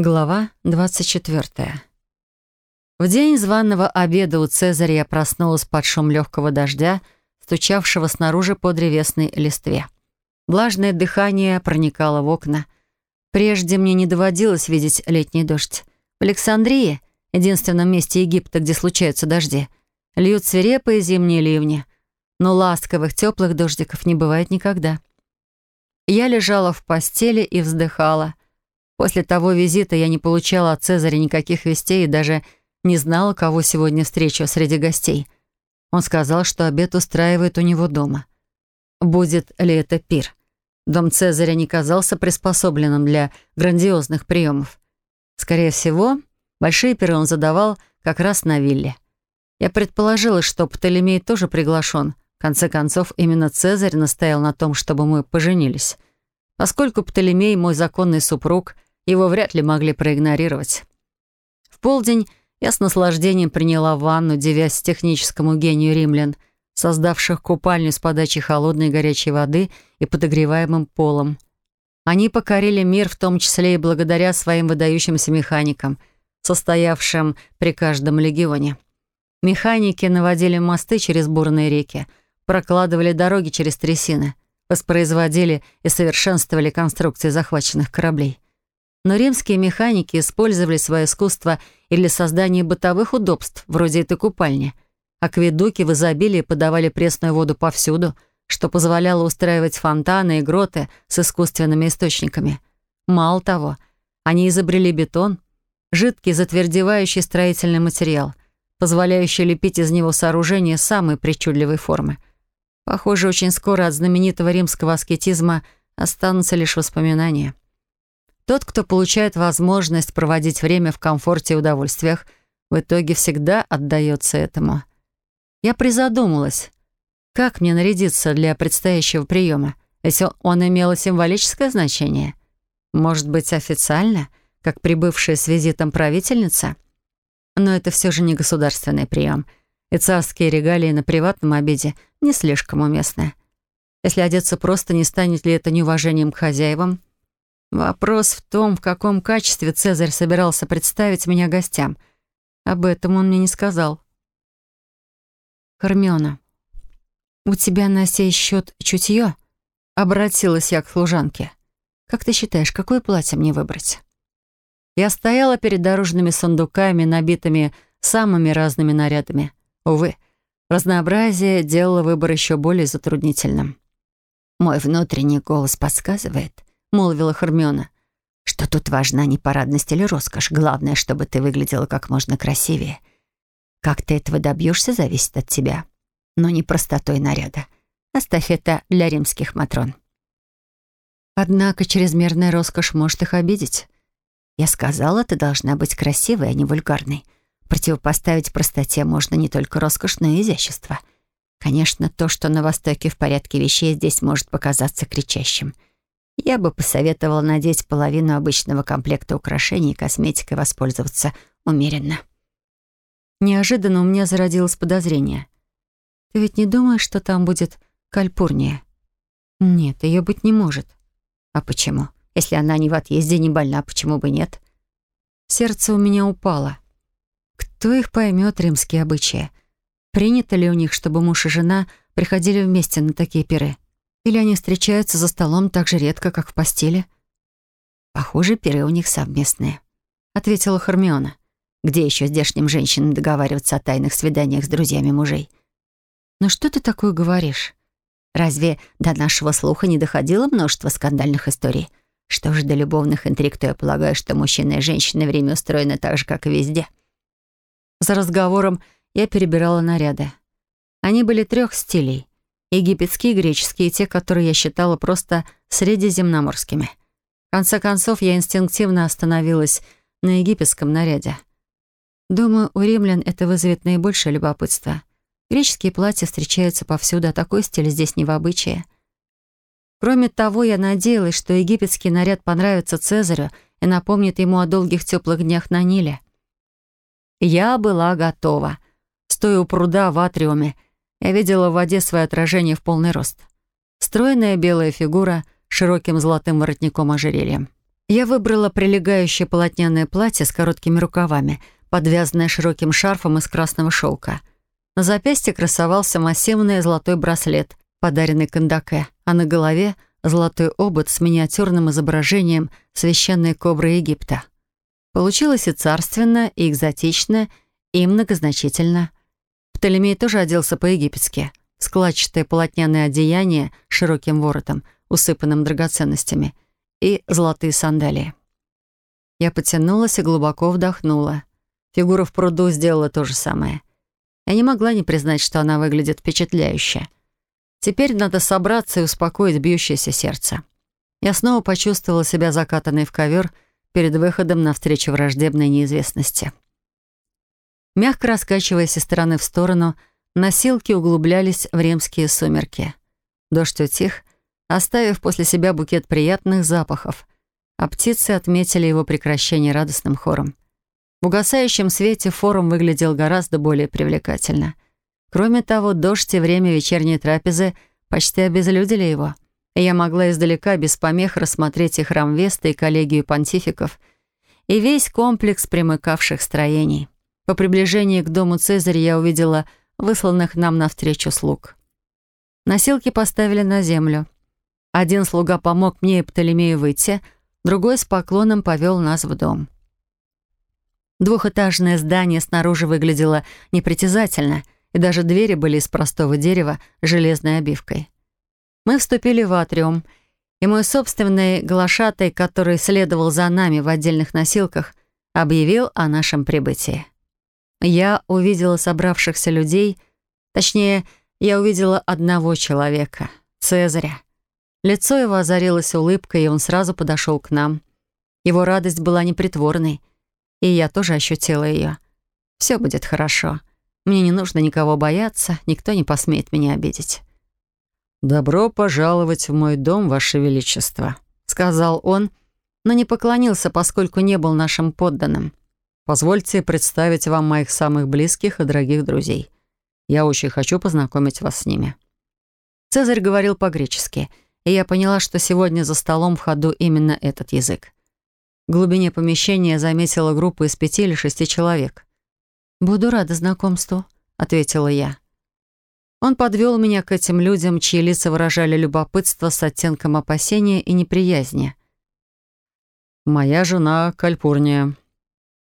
Глава 24. В день званого обеда у Цезаря я проснулась под шум легкого дождя, стучавшего снаружи по древесной листве. Влажное дыхание проникало в окна. Прежде мне не доводилось видеть летний дождь. В Александрии, единственном месте Египта, где случаются дожди, льют свирепые зимние ливни. Но ласковых, теплых дождиков не бывает никогда. Я лежала в постели и вздыхала. После того визита я не получала от Цезаря никаких вестей и даже не знала, кого сегодня встречу среди гостей. Он сказал, что обед устраивает у него дома. Будет ли это пир? Дом Цезаря не казался приспособленным для грандиозных приемов. Скорее всего, большие пиры он задавал как раз на вилле. Я предположила, что Птолемей тоже приглашен. В конце концов, именно Цезарь настоял на том, чтобы мы поженились. Поскольку Птолемей, мой законный супруг — его вряд ли могли проигнорировать. В полдень я с наслаждением приняла ванну, девясь техническому гению римлян, создавших купальню с подачей холодной и горячей воды и подогреваемым полом. Они покорили мир, в том числе и благодаря своим выдающимся механикам, состоявшим при каждом легионе. Механики наводили мосты через бурные реки, прокладывали дороги через трясины, воспроизводили и совершенствовали конструкции захваченных кораблей. Но римские механики использовали свое искусство и для создания бытовых удобств, вроде этой купальни. Акведуки в изобилии подавали пресную воду повсюду, что позволяло устраивать фонтаны и гроты с искусственными источниками. Мало того, они изобрели бетон, жидкий затвердевающий строительный материал, позволяющий лепить из него сооружения самой причудливой формы. Похоже, очень скоро от знаменитого римского аскетизма останутся лишь воспоминания. Тот, кто получает возможность проводить время в комфорте и удовольствиях, в итоге всегда отдается этому. Я призадумалась, как мне нарядиться для предстоящего приема, если он имело символическое значение? Может быть, официально, как прибывшая с визитом правительница? Но это все же не государственный прием, и царские регалии на приватном обеде не слишком уместны. Если одеться просто, не станет ли это неуважением к хозяевам? Вопрос в том, в каком качестве Цезарь собирался представить меня гостям. Об этом он мне не сказал. «Хармиона, у тебя на сей счет чутье?» — обратилась я к служанке. «Как ты считаешь, какое платье мне выбрать?» Я стояла перед дорожными сундуками, набитыми самыми разными нарядами. Увы, разнообразие делало выбор еще более затруднительным. Мой внутренний голос подсказывает —— молвила Хармиона. «Что тут важна не парадность или роскошь. Главное, чтобы ты выглядела как можно красивее. Как ты этого добьешься, зависит от тебя. Но не простотой наряда. Оставь это для римских матрон». «Однако чрезмерная роскошь может их обидеть. Я сказала, ты должна быть красивой, а не вульгарной. Противопоставить простоте можно не только роскошь, но и изящество». Конечно, то, что на Востоке в порядке вещей, здесь может показаться кричащим — я бы посоветовала надеть половину обычного комплекта украшений и косметикой воспользоваться умеренно. Неожиданно у меня зародилось подозрение. Ты ведь не думаешь, что там будет кальпурния? Нет, ее быть не может. А почему? Если она не в отъезде, не больна, почему бы нет? Сердце у меня упало. Кто их поймет, римские обычаи? Принято ли у них, чтобы муж и жена приходили вместе на такие пиры? Или они встречаются за столом так же редко, как в постели? Похоже, пиры у них совместные, — ответила Хармиона. Где еще здешним женщинам договариваться о тайных свиданиях с друзьями мужей? Но что ты такое говоришь? Разве до нашего слуха не доходило множество скандальных историй? Что же до любовных интриг, то я полагаю, что мужчины и женщины время устроено так же, как и везде. За разговором я перебирала наряды. Они были трех стилей. Египетские и греческие, те, которые я считала просто средиземноморскими. В конце концов, я инстинктивно остановилась на египетском наряде. Думаю, у римлян это вызовет наибольшее любопытство. Греческие платья встречаются повсюду, а такой стиль здесь не в обычае. Кроме того, я надеялась, что египетский наряд понравится Цезарю и напомнит ему о долгих теплых днях на Ниле. Я была готова. Стоя у пруда в атриуме, я видела в воде свое отражение в полный рост. Стройная белая фигура с широким золотым воротником ожерельем. Я выбрала прилегающее полотняное платье с короткими рукавами, подвязанное широким шарфом из красного шелка. На запястье красовался массивный золотой браслет, подаренный Кандаке, а на голове — золотой обод с миниатюрным изображением священной кобры Египта. Получилось и царственно, и экзотично, и многозначительно — Птолемей тоже оделся по-египетски. Складчатое полотняное одеяние с широким воротом, усыпанным драгоценностями, и золотые сандалии. Я потянулась и глубоко вдохнула. Фигура в пруду сделала то же самое. Я не могла не признать, что она выглядит впечатляюще. Теперь надо собраться и успокоить бьющееся сердце. Я снова почувствовала себя закатанной в ковер перед выходом навстречу враждебной неизвестности. Мягко раскачиваясь из стороны в сторону, носилки углублялись в ремские сумерки. Дождь утих, оставив после себя букет приятных запахов, а птицы отметили его прекращение радостным хором. В угасающем свете форум выглядел гораздо более привлекательно. Кроме того, дождь и время вечерней трапезы почти обезлюдили его, и я могла издалека без помех рассмотреть и храм Веста, и коллегию понтификов, и весь комплекс примыкавших строений — по приближении к дому Цезаря я увидела высланных нам навстречу слуг. Носилки поставили на землю. Один слуга помог мне и Птолемею выйти, другой с поклоном повел нас в дом. Двухэтажное здание снаружи выглядело непритязательно, и даже двери были из простого дерева с железной обивкой. Мы вступили в атриум, и мой собственный глашатай, который следовал за нами в отдельных носилках, объявил о нашем прибытии. Я увидела собравшихся людей, точнее, я увидела одного человека, Цезаря. Лицо его озарилось улыбкой, и он сразу подошел к нам. Его радость была непритворной, и я тоже ощутила ее. Все будет хорошо. Мне не нужно никого бояться, никто не посмеет меня обидеть. «Добро пожаловать в мой дом, Ваше Величество», — сказал он, но не поклонился, поскольку не был нашим подданным. Позвольте представить вам моих самых близких и дорогих друзей. Я очень хочу познакомить вас с ними». Цезарь говорил по-гречески, и я поняла, что сегодня за столом в ходу именно этот язык. В глубине помещения заметила группу из пяти или шести человек. «Буду рада знакомству», — ответила я. Он подвел меня к этим людям, чьи лица выражали любопытство с оттенком опасения и неприязни. «Моя жена Кальпурния»,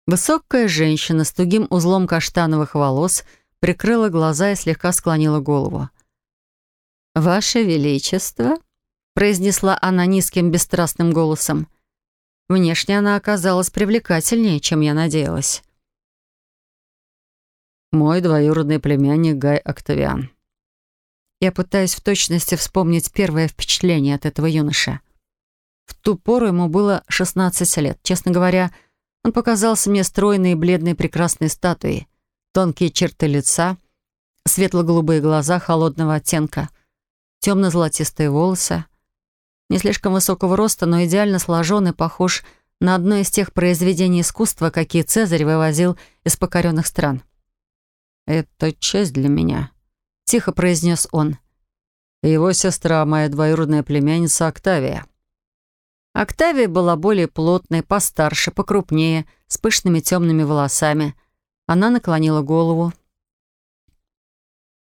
Высокая женщина с тугим узлом каштановых волос прикрыла глаза и слегка склонила голову. «Ваше Величество», — произнесла она низким бесстрастным голосом. Внешне она оказалась привлекательнее, чем я надеялась. «Мой двоюродный племянник Гай Октавиан». Я пытаюсь в точности вспомнить первое впечатление от этого юноша. В ту пору ему было 16 лет. Честно говоря, я он показался мне стройной и бледной прекрасной статуей. Тонкие черты лица, светло-голубые глаза холодного оттенка, темно-золотистые волосы. Не слишком высокого роста, но идеально сложен и похож на одно из тех произведений искусства, какие Цезарь вывозил из покоренных стран. «Это честь для меня», — тихо произнес он. «Его сестра, моя двоюродная племянница Октавия». Октавия была более плотной, постарше, покрупнее, с пышными темными волосами. Она наклонила голову.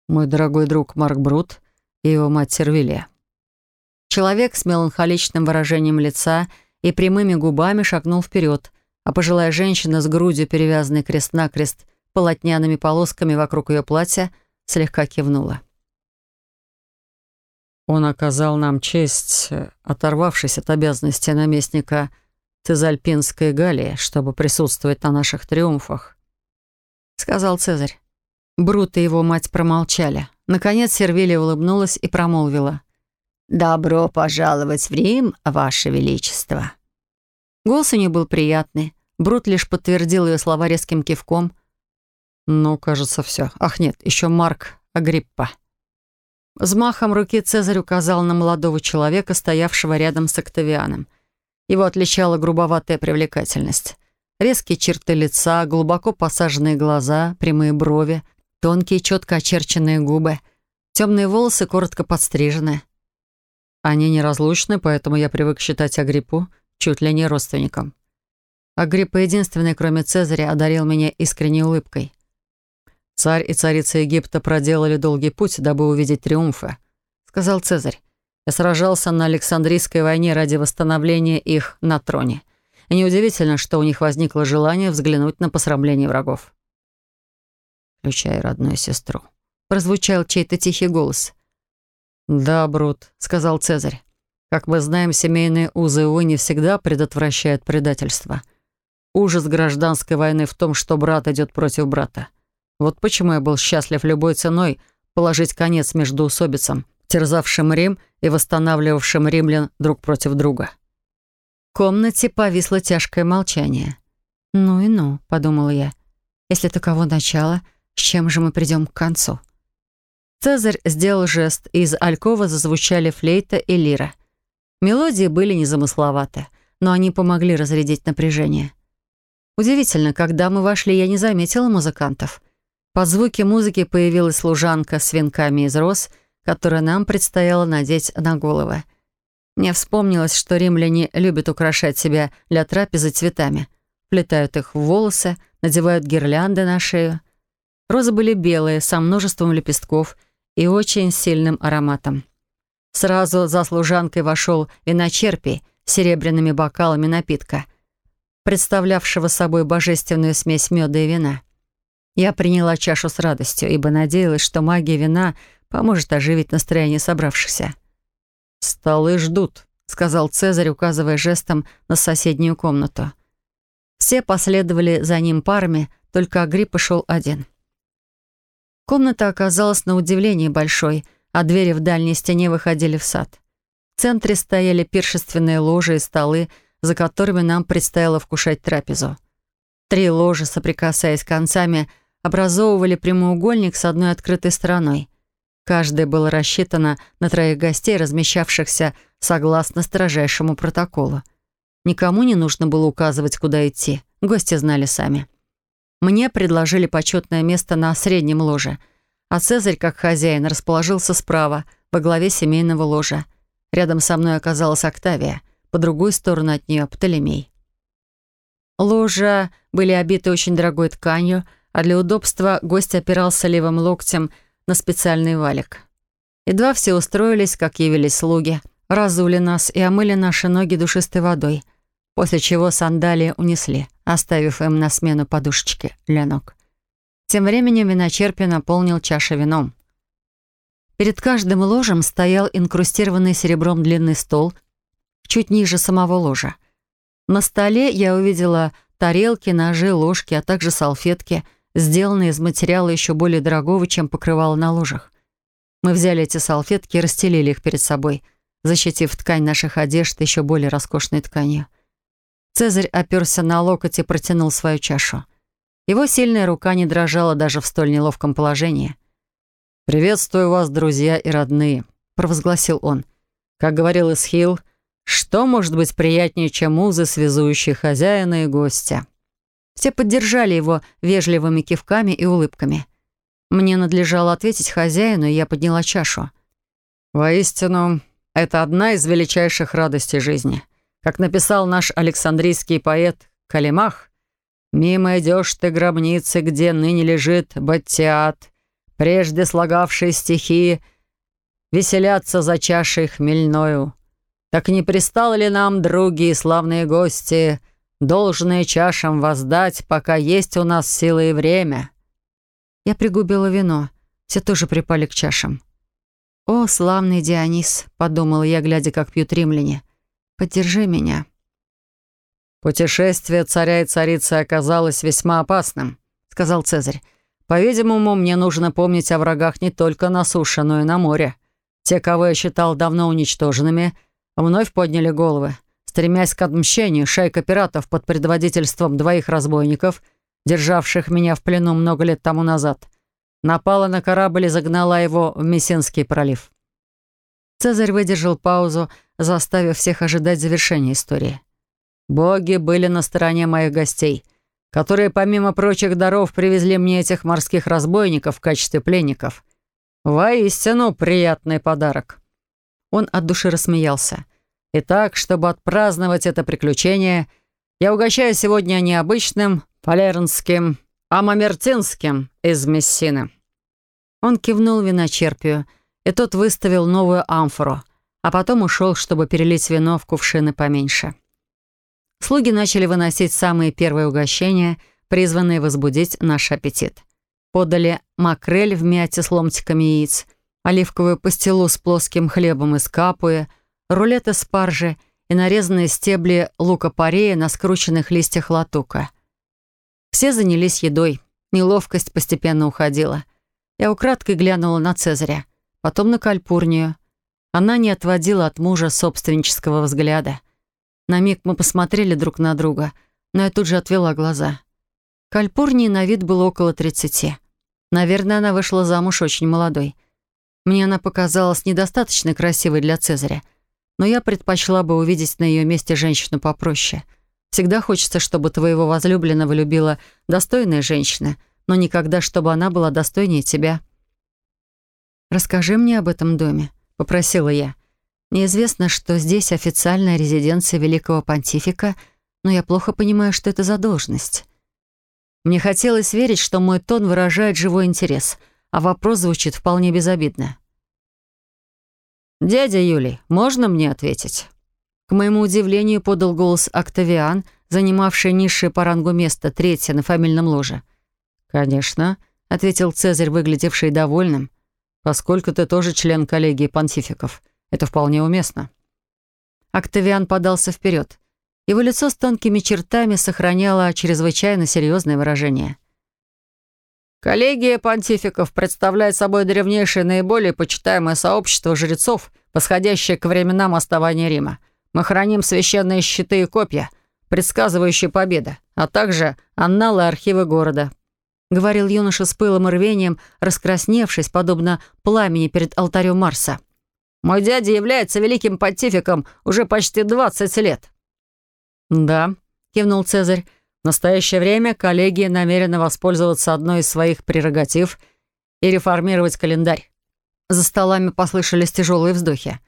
«Мой дорогой друг Марк Брут и его мать Сервиле». Человек с меланхоличным выражением лица и прямыми губами шагнул вперед, а пожилая женщина с грудью, перевязанной крест-накрест полотняными полосками вокруг ее платья, слегка кивнула. Он оказал нам честь, э, оторвавшись от обязанности наместника Цезальпинской Галлии, чтобы присутствовать на наших триумфах», — сказал Цезарь. Брут и его мать промолчали. Наконец Сервилия улыбнулась и промолвила. «Добро пожаловать в Рим, Ваше Величество!» Голос у нее был приятный. Брут лишь подтвердил ее слова резким кивком. «Ну, кажется, все. Ах, нет, еще Марк Агриппа». Взмахом руки Цезарь указал на молодого человека, стоявшего рядом с Октавианом. Его отличала грубоватая привлекательность. Резкие черты лица, глубоко посаженные глаза, прямые брови, тонкие четко очерченные губы, темные волосы коротко подстрижены. Они неразлучны, поэтому я привык считать Агриппу чуть ли не родственником. Агриппа единственный, кроме Цезаря, одарил меня искренней улыбкой. Царь и царица Египта проделали долгий путь, дабы увидеть триумфы, сказал Цезарь. Я сражался на Александрийской войне ради восстановления их на троне. И неудивительно, что у них возникло желание взглянуть на посрамление врагов. «Включай родную сестру», — прозвучал чей-то тихий голос. «Да, Брут», — сказал Цезарь. «Как мы знаем, семейные узы, увы, не всегда предотвращают предательство. Ужас гражданской войны в том, что брат идет против брата. Вот почему я был счастлив любой ценой положить конец междуусобицам, терзавшим Рим и восстанавливавшим римлян друг против друга. В комнате повисло тяжкое молчание. «Ну и ну», — подумал я, — «если таково начало, с чем же мы придем к концу?» Цезарь сделал жест, и из алькова зазвучали флейта и лира. Мелодии были незамысловаты, но они помогли разрядить напряжение. Удивительно, когда мы вошли, я не заметила музыкантов — по звуки музыки появилась служанка с венками из роз, которые нам предстояло надеть на головы. Мне вспомнилось, что римляне любят украшать себя для трапезы цветами. Плетают их в волосы, надевают гирлянды на шею. Розы были белые, со множеством лепестков и очень сильным ароматом. Сразу за служанкой вошел виночерпий с серебряными бокалами напитка, представлявшего собой божественную смесь меда и вина — я приняла чашу с радостью, ибо надеялась, что магия вина поможет оживить настроение собравшихся. «Столы ждут», — сказал Цезарь, указывая жестом на соседнюю комнату. Все последовали за ним парами, только Агриппа шел один. Комната оказалась на удивление большой, а двери в дальней стене выходили в сад. В центре стояли пиршественные ложи и столы, за которыми нам предстояло вкушать трапезу. Три ложи, соприкасаясь концами, — образовывали прямоугольник с одной открытой стороной. Каждое было рассчитано на троих гостей, размещавшихся согласно строжайшему протоколу. Никому не нужно было указывать, куда идти. Гости знали сами. Мне предложили почетное место на среднем ложе, а Цезарь, как хозяин, расположился справа, во главе семейного ложа. Рядом со мной оказалась Октавия, по другую сторону от нее — Птолемей. Ложа были обиты очень дорогой тканью — а для удобства гость опирался левым локтем на специальный валик. Едва все устроились, как явились слуги, разули нас и омыли наши ноги душистой водой, после чего сандалии унесли, оставив им на смену подушечки для ног. Тем временем виночерпи наполнил чашу вином. Перед каждым ложем стоял инкрустированный серебром длинный стол, чуть ниже самого ложа. На столе я увидела тарелки, ножи, ложки, а также салфетки — Сделанные из материала еще более дорогого, чем покрывало на ложах. Мы взяли эти салфетки и расстелили их перед собой, защитив ткань наших одежд еще более роскошной тканью. Цезарь оперся на локоть и протянул свою чашу. Его сильная рука не дрожала даже в столь неловком положении. «Приветствую вас, друзья и родные», — провозгласил он. «Как говорил Исхил, что может быть приятнее, чем узы, связующие хозяина и гостя?» Все поддержали его вежливыми кивками и улыбками. Мне надлежало ответить хозяину, и я подняла чашу. «Воистину, это одна из величайших радостей жизни. Как написал наш александрийский поэт Калимах, «Мимо идешь ты гробницы, где ныне лежит Баттиат, прежде слагавшие стихи, веселятся за чашей хмельною. Так не пристал ли нам, другие славные гости, — должное чашам воздать, пока есть у нас силы и время». Я пригубила вино. Все тоже припали к чашам. «О, славный Дионис!» — подумала я, глядя, как пьют римляне. «Поддержи меня». «Путешествие царя и царицы оказалось весьма опасным», — сказал Цезарь. «По-видимому, мне нужно помнить о врагах не только на суше, но и на море. Те, кого я считал давно уничтоженными, вновь подняли головы. Стремясь к отмщению, шайка пиратов под предводительством двоих разбойников, державших меня в плену много лет тому назад, напала на корабль и загнала его в Мессинский пролив. Цезарь выдержал паузу, заставив всех ожидать завершения истории. Боги были на стороне моих гостей, которые, помимо прочих даров, привезли мне этих морских разбойников в качестве пленников. Воистину приятный подарок. Он от души рассмеялся. Итак, чтобы отпраздновать это приключение, я угощаю сегодня необычным фалернским амамертинским из Мессины». Он кивнул виночерпию, и тот выставил новую амфору, а потом ушел, чтобы перелить вино в кувшины поменьше. Слуги начали выносить самые первые угощения, призванные возбудить наш аппетит. Подали макрель в мяте с ломтиками яиц, оливковую пастилу с плоским хлебом из капуи — Рулеты из спаржи и нарезанные стебли лука-порея на скрученных листьях латука. Все занялись едой. Неловкость постепенно уходила. Я украдкой глянула на Цезаря, потом на Кальпурнию. Она не отводила от мужа собственнического взгляда. На миг мы посмотрели друг на друга, но я тут же отвела глаза. Кальпурнии на вид было около тридцати. Наверное, она вышла замуж очень молодой. Мне она показалась недостаточно красивой для Цезаря — но я предпочла бы увидеть на ее месте женщину попроще. Всегда хочется, чтобы твоего возлюбленного любила достойная женщина, но никогда, чтобы она была достойнее тебя. «Расскажи мне об этом доме», — попросила я. Неизвестно, что здесь официальная резиденция великого понтифика, но я плохо понимаю, что это за должность». Мне хотелось верить, что мой тон выражает живой интерес, а вопрос звучит вполне безобидно. «Дядя Юлий, можно мне ответить?» К моему удивлению подал голос Октавиан, занимавший низшее по рангу место, третье на фамильном ложе. «Конечно», — ответил Цезарь, выглядевший довольным, «поскольку ты тоже член коллегии понтификов. Это вполне уместно». Октавиан подался вперед. Его лицо с тонкими чертами сохраняло чрезвычайно серьезное выражение. Коллегия понтификов представляет собой древнейшее наиболее почитаемое сообщество жрецов, восходящее к временам основания Рима. Мы храним священные щиты и копья, предсказывающие победы, а также анналы архивы города». Говорил юноша с пылом и рвением, раскрасневшись, подобно пламени перед алтарем Марса. «Мой дядя является великим понтификом уже почти 20 лет». «Да», — кивнул Цезарь, — в настоящее время коллегия намерена воспользоваться одной из своих прерогатив и реформировать календарь. За столами послышались тяжелые вздохи.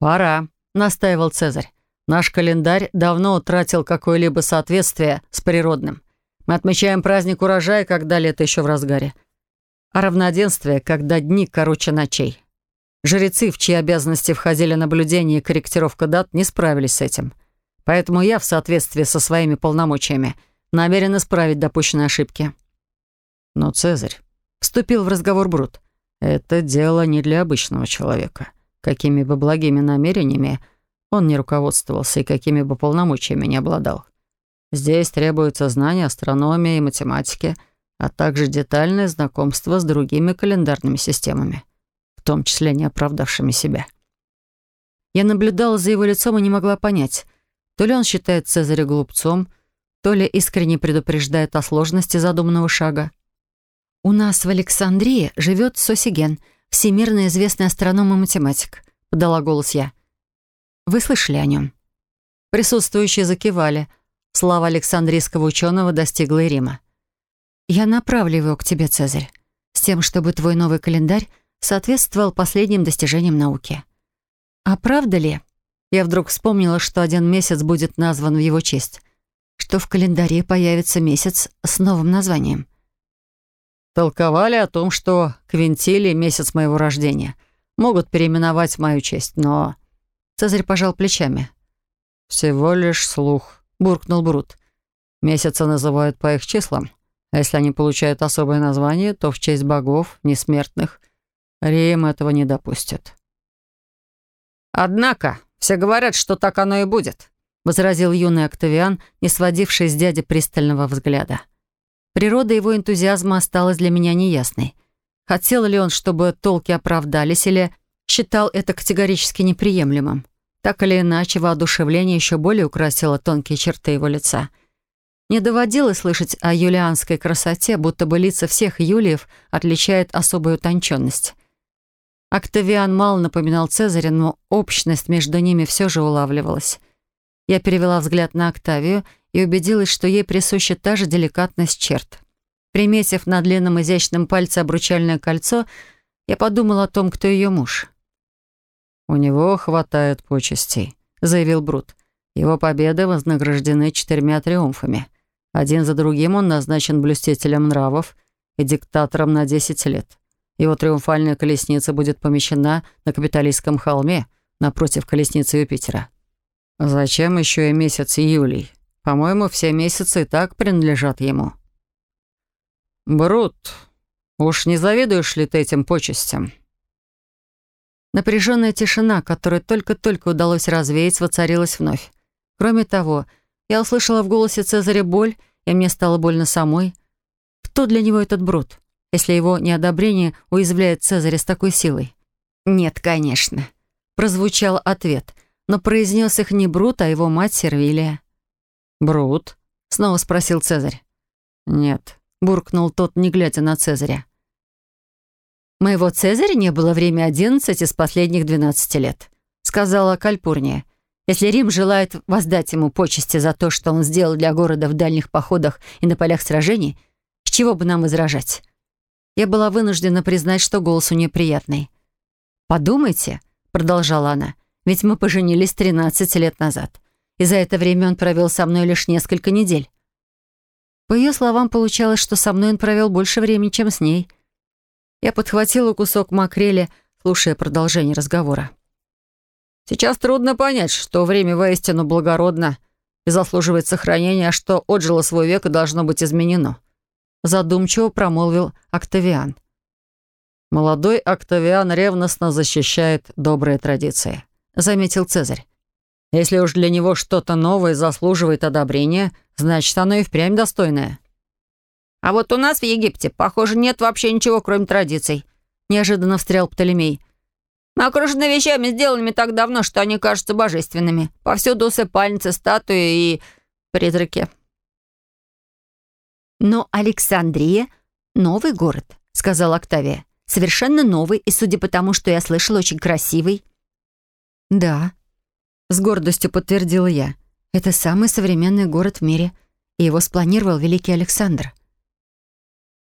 «Пора», — настаивал Цезарь. «Наш календарь давно утратил какое-либо соответствие с природным. Мы отмечаем праздник урожая, когда лето еще в разгаре. А равноденствие, когда дни короче ночей». Жрецы, в чьи обязанности входили наблюдение и корректировка дат, не справились с этим — Поэтому я, в соответствии со своими полномочиями, намерен исправить допущенные ошибки». «Но, Цезарь», — вступил в разговор Брут, — «это дело не для обычного человека. Какими бы благими намерениями он не руководствовался и какими бы полномочиями не обладал. Здесь требуются знания астрономии и математики, а также детальное знакомство с другими календарными системами, в том числе не оправдавшими себя». Я наблюдала за его лицом и не могла понять, то ли он считает Цезаря глупцом, то ли искренне предупреждает о сложности задуманного шага. «У нас в Александрии живет Сосиген, всемирно известный астроном и математик», — подала голос я. «Вы слышали о нем?» Присутствующие закивали. Слава Александрийского ученого достигла и Рима. «Я направлю его к тебе, Цезарь, с тем, чтобы твой новый календарь соответствовал последним достижениям науки. А правда ли, я вдруг вспомнила, что один месяц будет назван в его честь, что в календаре появится месяц с новым названием. Толковали о том, что Квинтили — месяц моего рождения. Могут переименовать в мою честь, но... Цезарь пожал плечами. «Всего лишь слух», — буркнул Брут. «Месяцы называют по их числам, а если они получают особое название, то в честь богов, несмертных. Рим этого не допустит». «Однако», все говорят, что так оно и будет», — возразил юный Октавиан, не сводивший с дяди пристального взгляда. Природа его энтузиазма осталась для меня неясной. Хотел ли он, чтобы толки оправдались, или считал это категорически неприемлемым? Так или иначе, воодушевление еще более украсило тонкие черты его лица. Не доводилось слышать о юлианской красоте, будто бы лица всех юлиев отличает особую утонченность. Октавиан мало напоминал Цезаря, но общность между ними все же улавливалась. Я перевела взгляд на Октавию и убедилась, что ей присуща та же деликатность черт. Приметив на длинном изящном пальце обручальное кольцо, я подумала о том, кто ее муж. «У него хватает почестей», — заявил Брут. «Его победы вознаграждены четырьмя триумфами. Один за другим он назначен блюстителем нравов и диктатором на десять лет. Его триумфальная колесница будет помещена на Капитолийском холме напротив колесницы Юпитера. Зачем еще и месяц июлей? По-моему, все месяцы и так принадлежат ему. Брут, уж не завидуешь ли ты этим почестям? Напряженная тишина, которую только-только удалось развеять, воцарилась вновь. Кроме того, я услышала в голосе Цезаря боль, и мне стало больно самой. Кто для него этот Брут? если его неодобрение уязвляет Цезаря с такой силой? «Нет, конечно», — прозвучал ответ, но произнес их не Брут, а его мать Сервилия. «Брут?» — снова спросил Цезарь. «Нет», — буркнул тот, не глядя на Цезаря. «Моего Цезаря не было время одиннадцать из последних двенадцати лет», — сказала Кальпурния. «Если Рим желает воздать ему почести за то, что он сделал для города в дальних походах и на полях сражений, с чего бы нам возражать? Я была вынуждена признать, что голос у нее приятный. «Подумайте», — продолжала она, — «ведь мы поженились 13 лет назад, и за это время он провел со мной лишь несколько недель». По ее словам, получалось, что со мной он провел больше времени, чем с ней. Я подхватила кусок макрели, слушая продолжение разговора. «Сейчас трудно понять, что время воистину благородно и заслуживает сохранения, а что отжило свой век и должно быть изменено задумчиво промолвил Октавиан. «Молодой Октавиан ревностно защищает добрые традиции», — заметил Цезарь. «Если уж для него что-то новое заслуживает одобрения, значит, оно и впрямь достойное». «А вот у нас в Египте, похоже, нет вообще ничего, кроме традиций», — неожиданно встрял Птолемей. «Мы окружены вещами, сделанными так давно, что они кажутся божественными. Повсюду усыпальницы, статуи и призраки». «Но Александрия — новый город», — сказала Октавия. «Совершенно новый, и, судя по тому, что я слышала, очень красивый». «Да», — с гордостью подтвердила я. «Это самый современный город в мире, и его спланировал великий Александр».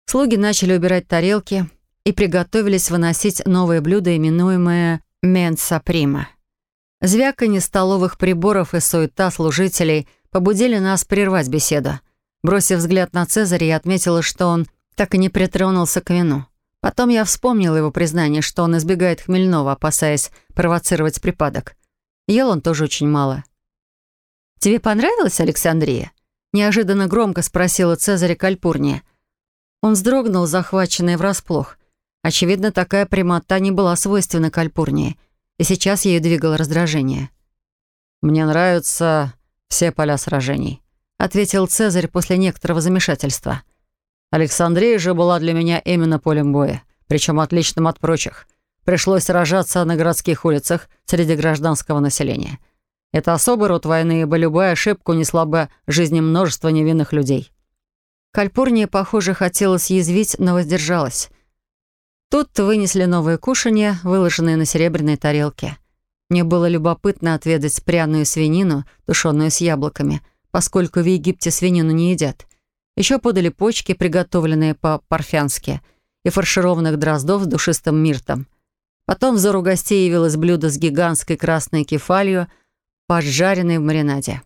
Слуги начали убирать тарелки и приготовились выносить новое блюдо, именуемое «менса прима». Звяканье столовых приборов и суета служителей побудили нас прервать беседу — Бросив взгляд на Цезаря, я отметила, что он так и не притронулся к вину. Потом я вспомнила его признание, что он избегает хмельного, опасаясь провоцировать припадок. Ел он тоже очень мало. «Тебе понравилось, Александрия?» Неожиданно громко спросила Цезарь Кальпурния. Он вздрогнул, захваченный врасплох. Очевидно, такая прямота не была свойственна Кальпурнии, и сейчас ею двигало раздражение. «Мне нравятся все поля сражений», ответил Цезарь после некоторого замешательства. «Александрия же была для меня именно полем боя, причем отличным от прочих. Пришлось сражаться на городских улицах среди гражданского населения. Это особый род войны, ибо любая ошибка унесла бы жизни множества невинных людей». Кальпурния, похоже, хотела съязвить, но воздержалась. Тут вынесли новые кушанья, выложенные на серебряной тарелке. Мне было любопытно отведать пряную свинину, тушеную с яблоками, поскольку в Египте свинину не едят. Еще подали почки, приготовленные по-парфянски, и фаршированных дроздов с душистым миртом. Потом взору гостей явилось блюдо с гигантской красной кефалью, поджаренной в маринаде.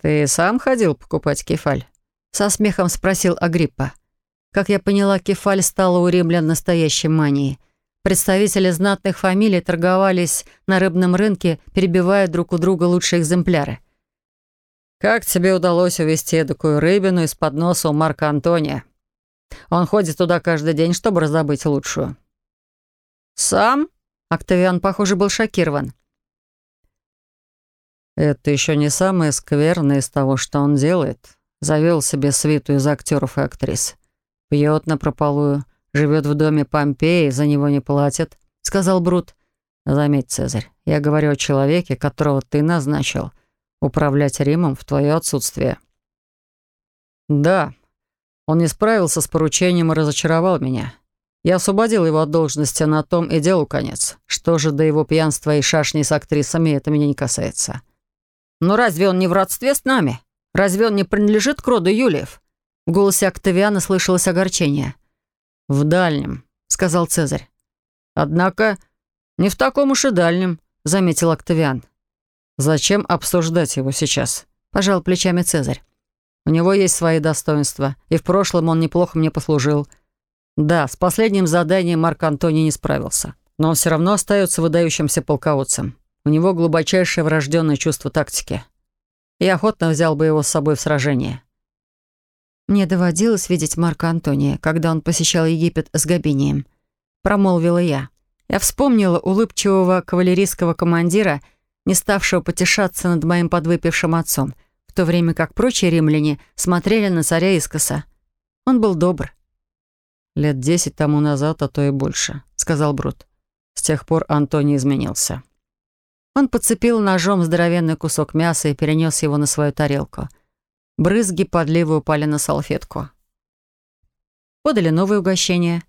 «Ты сам ходил покупать кефаль?» — со смехом спросил Агриппа. Как я поняла, кефаль стала у римлян настоящей манией — Представители знатных фамилий торговались на рыбном рынке, перебивая друг у друга лучшие экземпляры. «Как тебе удалось увести эдакую рыбину из-под носа у Марка Антония? Он ходит туда каждый день, чтобы раздобыть лучшую». «Сам?» — Октавиан, похоже, был шокирован. «Это еще не самое скверное из того, что он делает», завел себе свиту из актеров и актрис. Пьет напропалую, живет в доме Помпеи, за него не платят», — сказал Брут. «Заметь, Цезарь, я говорю о человеке, которого ты назначил управлять Римом в твое отсутствие». «Да, он не справился с поручением и разочаровал меня. Я освободил его от должности, на том и делу конец. Что же до его пьянства и шашни с актрисами, это меня не касается». «Но разве он не в родстве с нами? Разве он не принадлежит к роду Юлиев?» В голосе Октавиана слышалось огорчение. «В дальнем», — сказал Цезарь. «Однако не в таком уж и дальнем», — заметил Октавиан. «Зачем обсуждать его сейчас?» — пожал плечами Цезарь. «У него есть свои достоинства, и в прошлом он неплохо мне послужил. Да, с последним заданием Марк Антоний не справился, но он все равно остается выдающимся полководцем. У него глубочайшее врожденное чувство тактики. и охотно взял бы его с собой в сражение». Мне доводилось видеть Марка Антония, когда он посещал Египет с Габинием. Промолвила я. Я вспомнила улыбчивого кавалерийского командира, не ставшего потешаться над моим подвыпившим отцом, в то время как прочие римляне смотрели на царя искоса. Он был добр. «Лет десять тому назад, а то и больше», — сказал Брут. С тех пор Антоний изменился. Он подцепил ножом здоровенный кусок мяса и перенес его на свою тарелку — Брызги подливы упали на салфетку. Подали новые угощения.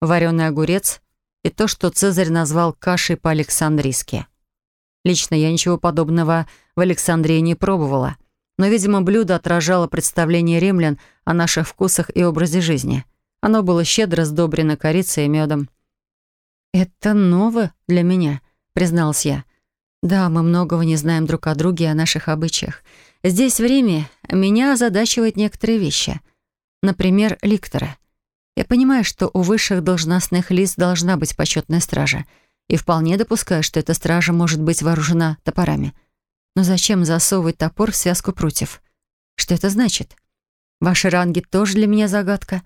Вареный огурец и то, что Цезарь назвал кашей по-александрийски. Лично я ничего подобного в Александрии не пробовала, но, видимо, блюдо отражало представление римлян о наших вкусах и образе жизни. Оно было щедро сдобрено корицей и медом. «Это ново для меня», — призналась я. «Да, мы многого не знаем друг о друге и о наших обычаях. Здесь, в Риме, меня озадачивают некоторые вещи. Например, ликтора. Я понимаю, что у высших должностных лиц должна быть почетная стража, и вполне допускаю, что эта стража может быть вооружена топорами. Но зачем засовывать топор в связку прутьев? Что это значит? Ваши ранги тоже для меня загадка.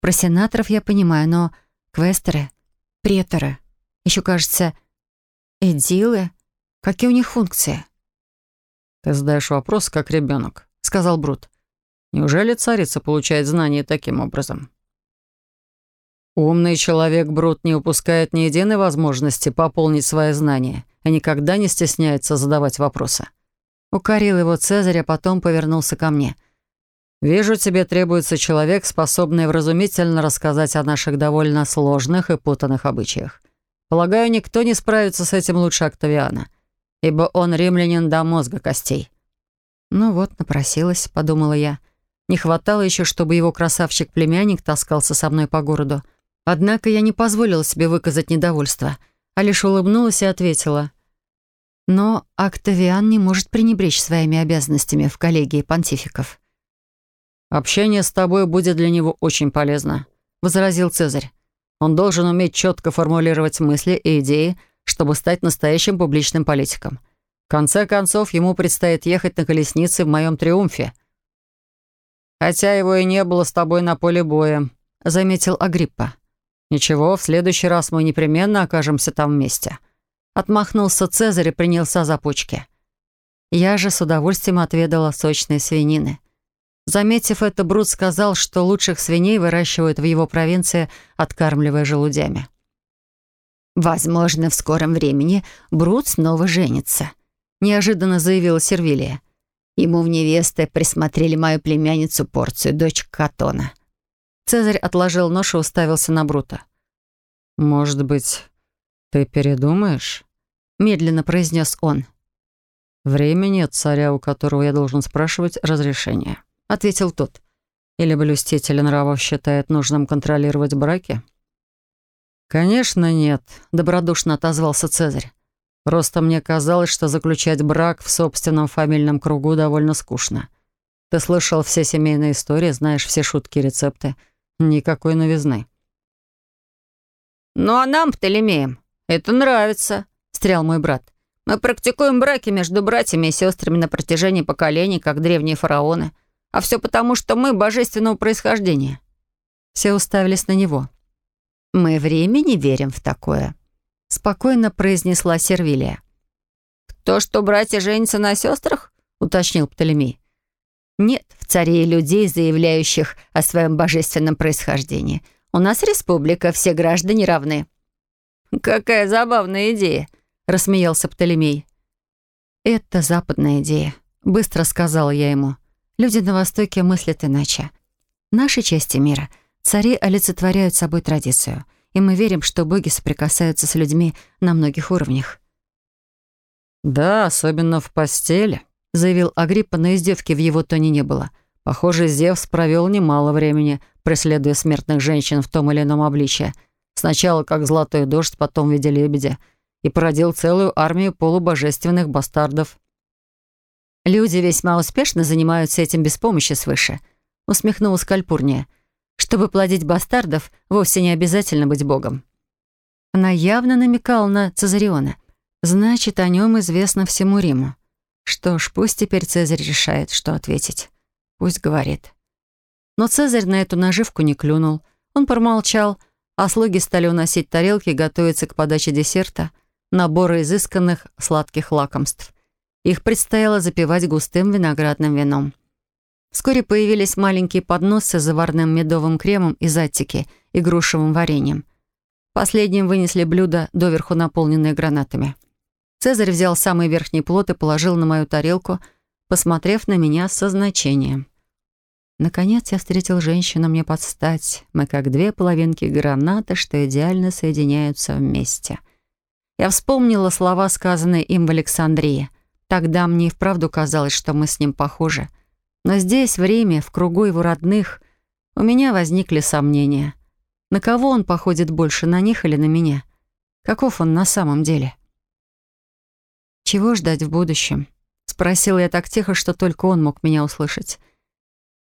Про сенаторов я понимаю, но квестеры, преторы, еще, кажется, эдилы. Какие у них функции? «Ты задаешь вопрос, как ребенок», — сказал Брут. «Неужели царица получает знания таким образом?» «Умный человек Брут не упускает ни единой возможности пополнить свои знания и никогда не стесняется задавать вопросы». Укорил его Цезарь, а потом повернулся ко мне. «Вижу, тебе требуется человек, способный вразумительно рассказать о наших довольно сложных и путанных обычаях. Полагаю, никто не справится с этим лучше Октавиана ибо он римлянин до мозга костей. «Ну вот, напросилась», — подумала я. Не хватало еще, чтобы его красавчик-племянник таскался со мной по городу. Однако я не позволила себе выказать недовольство, а лишь улыбнулась и ответила. «Но Октавиан не может пренебречь своими обязанностями в коллегии понтификов». «Общение с тобой будет для него очень полезно», — возразил Цезарь. «Он должен уметь четко формулировать мысли и идеи, чтобы стать настоящим публичным политиком. В конце концов, ему предстоит ехать на колеснице в моем триумфе. «Хотя его и не было с тобой на поле боя», — заметил Агриппа. «Ничего, в следующий раз мы непременно окажемся там вместе». Отмахнулся Цезарь и принялся за почки. Я же с удовольствием отведала сочные свинины. Заметив это, Брут сказал, что лучших свиней выращивают в его провинции, откармливая желудями. «Возможно, в скором времени Брут снова женится», — неожиданно заявила Сервилия. Ему в невесты присмотрели мою племянницу порцию, дочь Катона. Цезарь отложил нож и уставился на Брута. «Может быть, ты передумаешь?» — медленно произнес он. «Времени от царя, у которого я должен спрашивать разрешение», — ответил тот. «Или блюститель нравов считает нужным контролировать браки?» «Конечно нет», — добродушно отозвался Цезарь. «Просто мне казалось, что заключать брак в собственном фамильном кругу довольно скучно. Ты слышал все семейные истории, знаешь все шутки и рецепты. Никакой новизны». «Ну а нам, Птолемеям, это нравится», — встрял мой брат. «Мы практикуем браки между братьями и сестрами на протяжении поколений, как древние фараоны. А все потому, что мы божественного происхождения». Все уставились на него. «Да». «Мы времени верим в такое», — спокойно произнесла Сервилия. «В то, что братья женятся на сестрах?» — уточнил Птолемей. «Нет в царе и людей, заявляющих о своем божественном происхождении. У нас республика, все граждане равны». «Какая забавная идея!» — рассмеялся Птолемей. «Это западная идея», — быстро сказал я ему. «Люди на Востоке мыслят иначе. Наши части мира — Цари олицетворяют собой традицию, и мы верим, что боги соприкасаются с людьми на многих уровнях. «Да, особенно в постели», — заявил Агриппа, но издевки в его тоне не было. «Похоже, Зевс провел немало времени, преследуя смертных женщин в том или ином обличье. Сначала как золотой дождь, потом в виде лебедя, и породил целую армию полубожественных бастардов». «Люди весьма успешно занимаются этим без помощи свыше», — усмехнулась Кальпурния. Чтобы плодить бастардов, вовсе не обязательно быть богом. Она явно намекала на Цезариона. Значит, о нем известно всему Риму. Что ж, пусть теперь Цезарь решает, что ответить. Пусть говорит. Но Цезарь на эту наживку не клюнул. Он промолчал, а слуги стали уносить тарелки готовиться к подаче десерта, набора изысканных сладких лакомств. Их предстояло запивать густым виноградным вином. Вскоре появились маленькие подносы с заварным медовым кремом из атики и грушевым вареньем. Последним вынесли блюдо, доверху наполненное гранатами. Цезарь взял самый верхний плод и положил на мою тарелку, посмотрев на меня со значением. Наконец я встретил женщину мне под стать. Мы как две половинки граната, что идеально соединяются вместе. Я вспомнила слова, сказанные им в Александрии. Тогда мне и вправду казалось, что мы с ним похожи — но здесь, в Риме, в кругу его родных, у меня возникли сомнения. На кого он походит больше, на них или на меня? Каков он на самом деле? «Чего ждать в будущем?» — спросила я так тихо, что только он мог меня услышать.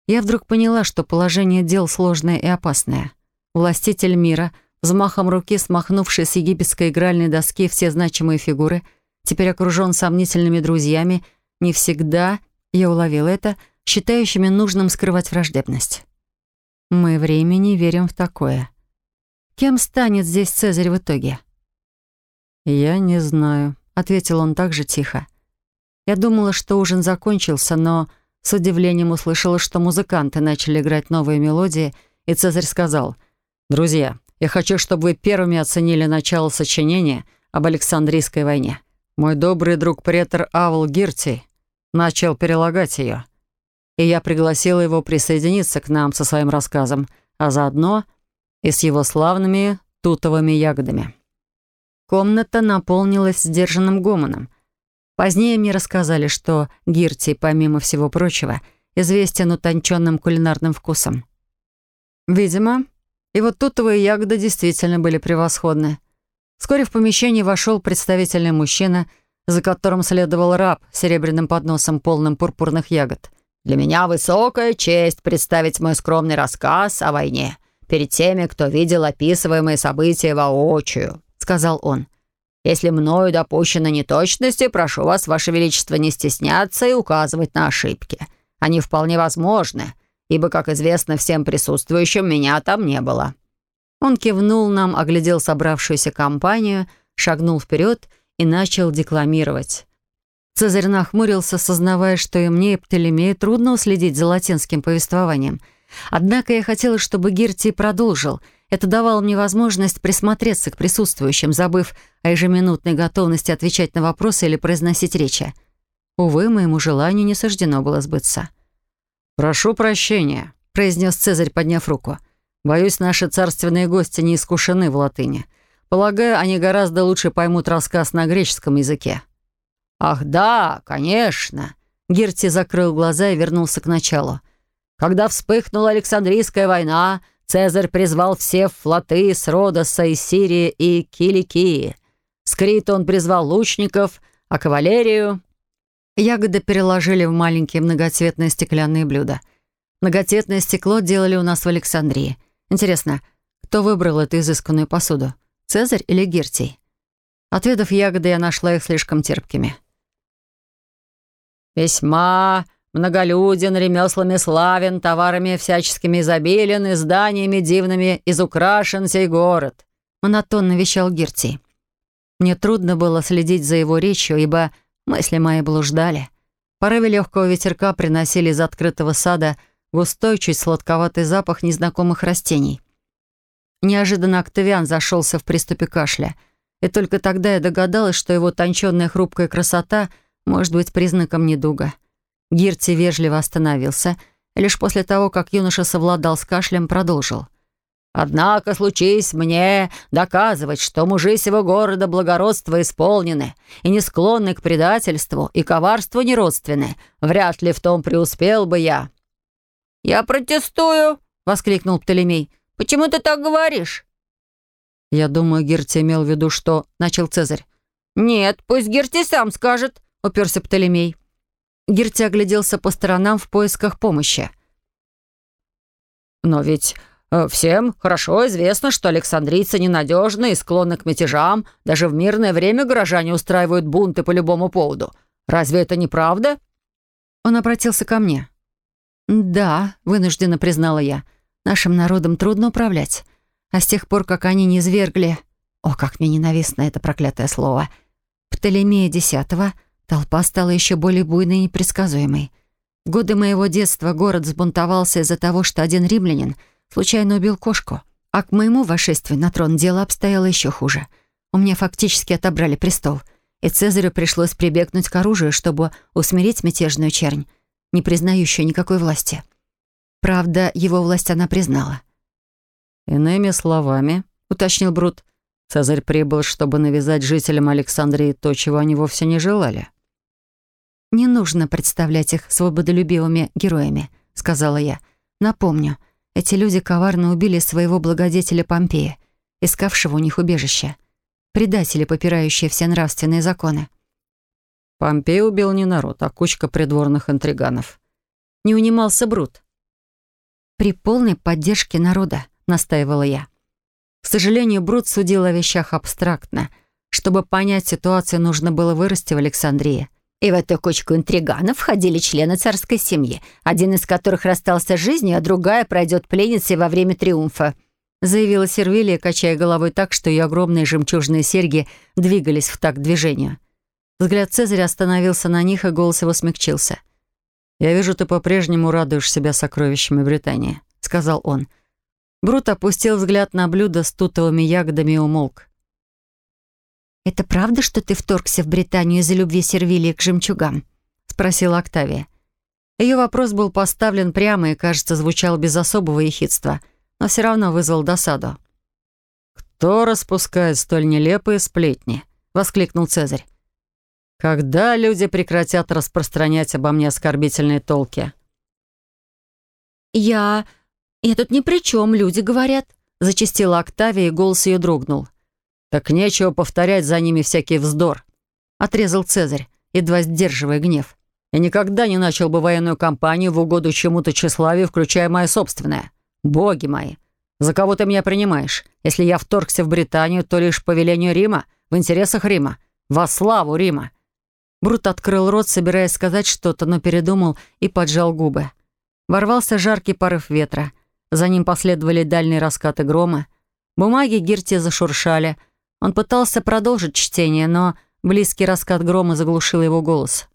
Я вдруг поняла, что положение дел сложное и опасное. Властитель мира, взмахом руки смахнувший с египетской игральной доски все значимые фигуры, теперь окружен сомнительными друзьями, не всегда, я уловила это — считающими нужным скрывать враждебность. Мы времени верим в такое. Кем станет здесь Цезарь в итоге? «Я не знаю», — ответил он так же тихо. Я думала, что ужин закончился, но с удивлением услышала, что музыканты начали играть новые мелодии, и Цезарь сказал, «Друзья, я хочу, чтобы вы первыми оценили начало сочинения об Александрийской войне. Мой добрый друг-претор Авл Гирти начал перелагать ее и я пригласила его присоединиться к нам со своим рассказом, а заодно и с его славными тутовыми ягодами. Комната наполнилась сдержанным гомоном. Позднее мне рассказали, что Гирти, помимо всего прочего, известен утонченным кулинарным вкусом. Видимо, и вот тутовые ягоды действительно были превосходны. Вскоре в помещение вошел представительный мужчина, за которым следовал раб с серебряным подносом, полным пурпурных ягод. Для меня высокая честь представить мой скромный рассказ о войне перед теми, кто видел описываемые события воочию», — сказал он. «Если мною допущены неточности, прошу вас, Ваше Величество, не стесняться и указывать на ошибки. Они вполне возможны, ибо, как известно всем присутствующим, меня там не было». Он кивнул нам, оглядел собравшуюся компанию, шагнул вперед и начал декламировать. Цезарь нахмурился, сознавая, что и мне, и Птолемею трудно уследить за латинским повествованием. Однако я хотела, чтобы Гиртий продолжил. Это давало мне возможность присмотреться к присутствующим, забыв о ежеминутной готовности отвечать на вопросы или произносить речи. Увы, моему желанию не суждено было сбыться. «Прошу прощения», — произнес Цезарь, подняв руку. «Боюсь, наши царственные гости не искушены в латыни. Полагаю, они гораздо лучше поймут рассказ на греческом языке». «Ах да, конечно!» Герти закрыл глаза и вернулся к началу. «Когда вспыхнула Александрийская война, Цезарь призвал все флоты с Родоса и Сирии и Киликии. С Крита он призвал лучников, а кавалерию...» Ягоды переложили в маленькие многоцветные стеклянные блюда. Многоцветное стекло делали у нас в Александрии. Интересно, кто выбрал эту изысканную посуду? Цезарь или Гертий? Отведав ягоды, я нашла их слишком терпкими. «Весьма многолюден, ремеслами славен, товарами всяческими изобилен, и зданиями дивными изукрашен сей город», — монотонно вещал Гирти. Мне трудно было следить за его речью, ибо мысли мои блуждали. Порывы легкого ветерка приносили из открытого сада густой, чуть сладковатый запах незнакомых растений. Неожиданно Октавиан зашелся в приступе кашля, и только тогда я догадалась, что его тонченная хрупкая красота — может быть признаком недуга. Гирти вежливо остановился, и лишь после того, как юноша совладал с кашлем, продолжил. «Однако случись мне доказывать, что мужи сего города благородства исполнены и не склонны к предательству, и коварству неродственны. Вряд ли в том преуспел бы я». «Я протестую!» — воскликнул Птолемей. «Почему ты так говоришь?» «Я думаю, Герти имел в виду, что...» — начал Цезарь. «Нет, пусть Герти сам скажет», — уперся Птолемей. Герти огляделся по сторонам в поисках помощи. «Но ведь э, всем хорошо известно, что александрийцы ненадежны и склонны к мятежам. Даже в мирное время горожане устраивают бунты по любому поводу. Разве это не правда?» Он обратился ко мне. «Да», — вынужденно признала я, — «нашим народом трудно управлять. А с тех пор, как они не низвергли...» О, как мне ненавистно это проклятое слово. Птолемея десятого. Толпа стала еще более буйной и непредсказуемой. В годы моего детства город сбунтовался из-за того, что один римлянин случайно убил кошку. А к моему вошествию на трон дело обстояло еще хуже. У меня фактически отобрали престол, и Цезарю пришлось прибегнуть к оружию, чтобы усмирить мятежную чернь, не признающую никакой власти. Правда, его власть она признала. «Иными словами», — уточнил Брут, — Цезарь прибыл, чтобы навязать жителям Александрии то, чего они вовсе не желали не нужно представлять их свободолюбивыми героями», — сказала я. «Напомню, эти люди коварно убили своего благодетеля Помпея, искавшего у них убежище. Предатели, попирающие все нравственные законы». «Помпей убил не народ, а кучка придворных интриганов». Не унимался Брут. «При полной поддержке народа», — настаивала я. К сожалению, Брут судил о вещах абстрактно. Чтобы понять ситуацию, нужно было вырасти в Александрии. И в эту кучку интриганов входили члены царской семьи, один из которых расстался с жизнью, а другая пройдет пленницей во время триумфа. Заявила Сервилия, качая головой так, что ее огромные жемчужные серьги двигались в такт движению. Взгляд Цезаря остановился на них, и голос его смягчился. «Я вижу, ты по-прежнему радуешь себя сокровищами Британии», — сказал он. Брут опустил взгляд на блюдо с тутовыми ягодами и умолк. «Это правда, что ты вторгся в Британию из-за любви Сервилии к жемчугам?» — спросила Октавия. Ее вопрос был поставлен прямо и, кажется, звучал без особого ехидства, но все равно вызвал досаду. «Кто распускает столь нелепые сплетни?» — воскликнул Цезарь. «Когда люди прекратят распространять обо мне оскорбительные толки?» «Я... я тут ни при чем, люди говорят», — зачастила Октавия, и голос ее дрогнул. «Так нечего повторять за ними всякий вздор», — отрезал Цезарь, едва сдерживая гнев. «Я никогда не начал бы военную кампанию в угоду чему-то тщеславию, включая мое собственное. Боги мои, за кого ты меня принимаешь? Если я вторгся в Британию, то лишь по велению Рима, в интересах Рима, во славу Рима». Брут открыл рот, собираясь сказать что-то, но передумал и поджал губы. Ворвался жаркий порыв ветра. За ним последовали дальние раскаты грома. Бумаги Гирти зашуршали — он пытался продолжить чтение, но близкий раскат грома заглушил его голос.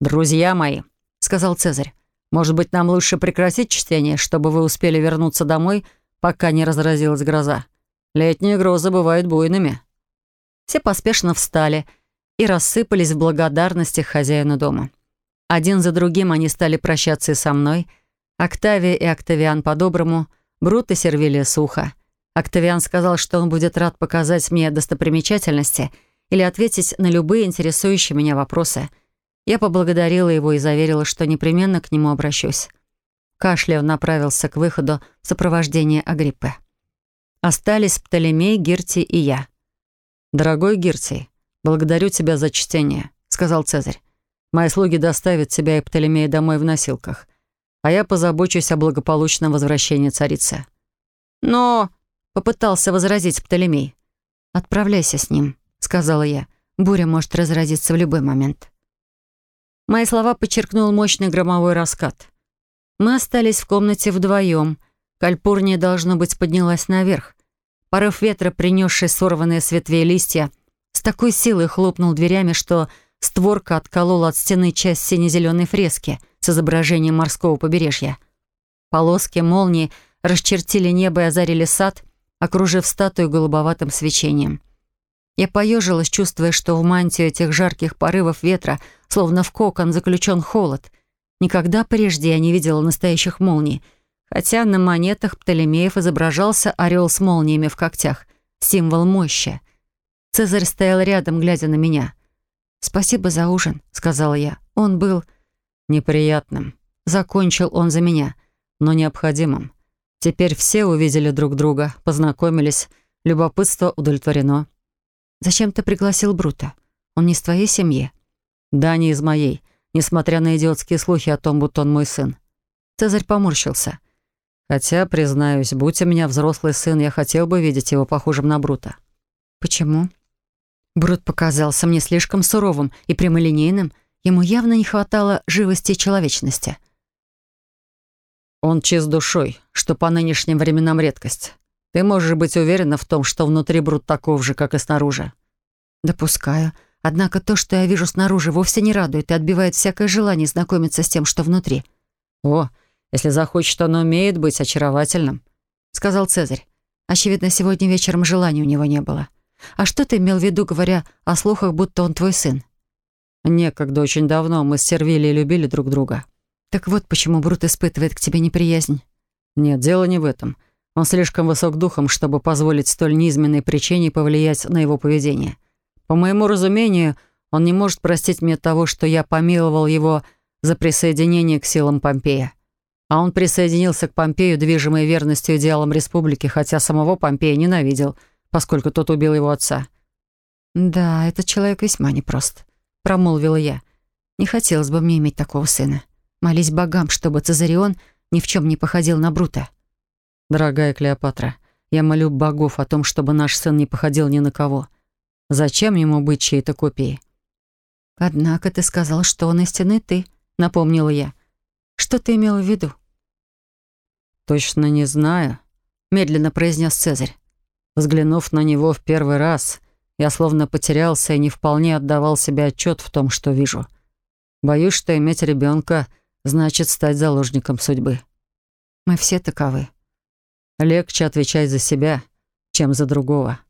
«Друзья мои», — сказал Цезарь, — «может быть, нам лучше прекратить чтение, чтобы вы успели вернуться домой, пока не разразилась гроза. Летние грозы бывают буйными». Все поспешно встали и рассыпались в благодарности хозяину дома. Один за другим они стали прощаться и со мной. Октавия и Октавиан по-доброму, Брут и Сервилия сухо. Октавиан сказал, что он будет рад показать мне достопримечательности или ответить на любые интересующие меня вопросы. Я поблагодарила его и заверила, что непременно к нему обращусь. Кашля он направился к выходу в сопровождении Агриппы. Остались Птолемей, Гирти и я. «Дорогой Гирти, благодарю тебя за чтение», — сказал Цезарь. «Мои слуги доставят тебя и Птолемея домой в носилках, а я позабочусь о благополучном возвращении царицы». «Но...» Попытался возразить Птолемей. «Отправляйся с ним», — сказала я. «Буря может разразиться в любой момент». Мои слова подчеркнул мощный громовой раскат. Мы остались в комнате вдвоем. Кальпурния, должно быть, поднялась наверх. Порыв ветра, принесший сорванные с ветвей листья, с такой силой хлопнул дверями, что створка отколола от стены часть сине-зеленой фрески с изображением морского побережья. Полоски молнии расчертили небо и озарили сад, окружив статую голубоватым свечением. Я поежилась, чувствуя, что в мантию этих жарких порывов ветра, словно в кокон, заключен холод. Никогда прежде я не видела настоящих молний, хотя на монетах Птолемеев изображался орел с молниями в когтях, символ мощи. Цезарь стоял рядом, глядя на меня. «Спасибо за ужин», — сказала я. «Он был...» «Неприятным», — закончил он за меня, — «но необходимым. Теперь все увидели друг друга, познакомились. Любопытство удовлетворено. «Зачем ты пригласил Брута? Он не из твоей семьи?» «Да, не из моей, несмотря на идиотские слухи о том, будто он мой сын». Цезарь поморщился. «Хотя, признаюсь, будь у меня взрослый сын, я хотел бы видеть его похожим на Брута». «Почему?» Брут показался мне слишком суровым и прямолинейным. Ему явно не хватало живости и человечности. Он чист душой, что по нынешним временам редкость. Ты можешь быть уверена в том, что внутри Брут таков же, как и снаружи. Допускаю. Однако то, что я вижу снаружи, вовсе не радует и отбивает всякое желание знакомиться с тем, что внутри. О, если захочет, он умеет быть очаровательным, сказал Цезарь. Очевидно, сегодня вечером желания у него не было. А что ты имел в виду, говоря о слухах, будто он твой сын? Некогда очень давно мы с Сервилией любили друг друга. Так вот почему Брут испытывает к тебе неприязнь. Нет, дело не в этом. Он слишком высок духом, чтобы позволить столь низменной причине повлиять на его поведение. По моему разумению, он не может простить мне того, что я помиловал его за присоединение к силам Помпея. А он присоединился к Помпею, движимой верностью идеалам республики, хотя самого Помпея ненавидел, поскольку тот убил его отца. «Да, этот человек весьма непрост», — промолвила я. «Не хотелось бы мне иметь такого сына». Молись богам, чтобы Цезарион ни в чем не походил на Брута. «Дорогая Клеопатра, я молю богов о том, чтобы наш сын не походил ни на кого. Зачем ему быть чьей-то копией?» «Однако ты сказал, что он истинный ты», — напомнила я. «Что ты имел в виду?» «Точно не знаю», — медленно произнес Цезарь. Взглянув на него в первый раз, я словно потерялся и не вполне отдавал себе отчет в том, что вижу. Боюсь, что иметь ребенка — значит стать заложником судьбы. Мы все таковы. Легче отвечать за себя, чем за другого.